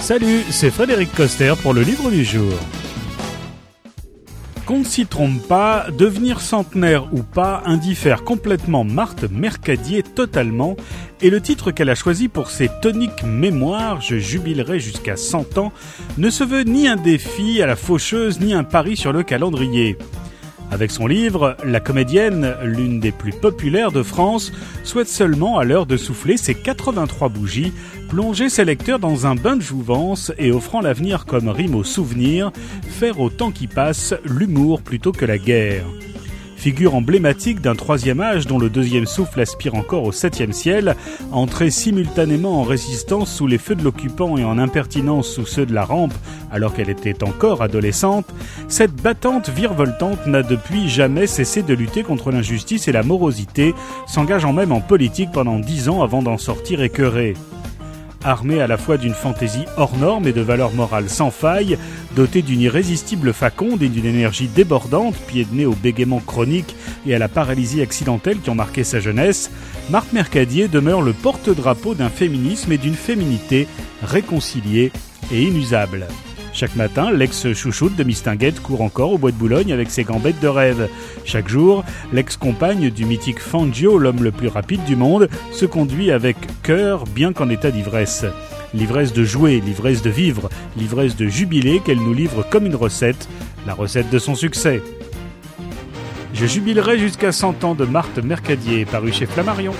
Salut, c'est Frédéric Coster pour le livre du jour. Qu'on ne s'y trompe pas, devenir centenaire ou pas indiffère complètement Marthe Mercadier totalement, et le titre qu'elle a choisi pour ses toniques mémoires, Je jubilerai jusqu'à 100 ans, ne se veut ni un défi à la faucheuse ni un pari sur le calendrier. Avec son livre, la comédienne, l'une des plus populaires de France, souhaite seulement, à l'heure de souffler ses 83 bougies, plonger ses lecteurs dans un bain de jouvence et offrant l'avenir comme rime au souvenir, faire au temps qui passe l'humour plutôt que la guerre figure emblématique d'un troisième âge dont le deuxième souffle aspire encore au septième ciel, entrée simultanément en résistance sous les feux de l'occupant et en impertinence sous ceux de la rampe alors qu'elle était encore adolescente, cette battante virevoltante n'a depuis jamais cessé de lutter contre l'injustice et la morosité, s'engageant même en politique pendant dix ans avant d'en sortir écœurée armée à la fois d'une fantaisie hors norme et de valeurs morales sans faille, dotée d'une irrésistible faconde et d'une énergie débordante, pied de nez au bégaiement chronique et à la paralysie accidentelle qui ont marqué sa jeunesse, Marthe Mercadier demeure le porte-drapeau d'un féminisme et d'une féminité réconciliée et inusable. Chaque matin, l'ex-chouchoute de Mistinguette court encore au bois de Boulogne avec ses gambettes de rêve. Chaque jour, l'ex-compagne du mythique Fangio, l'homme le plus rapide du monde, se conduit avec cœur bien qu'en état d'ivresse. L'ivresse de jouer, l'ivresse de vivre, l'ivresse de jubiler qu'elle nous livre comme une recette, la recette de son succès. Je jubilerai jusqu'à 100 ans de Marthe Mercadier, paru chez Flammarion.